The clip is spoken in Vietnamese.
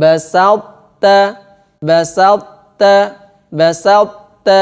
basatta basatta basatta